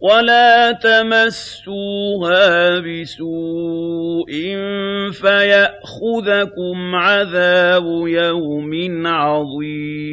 وَلَا تَمَسُّوهَا بِسُوءٍ فَيَأْخُذَكُمْ عَذَابُ يَوْمٍ عَظِيمٍ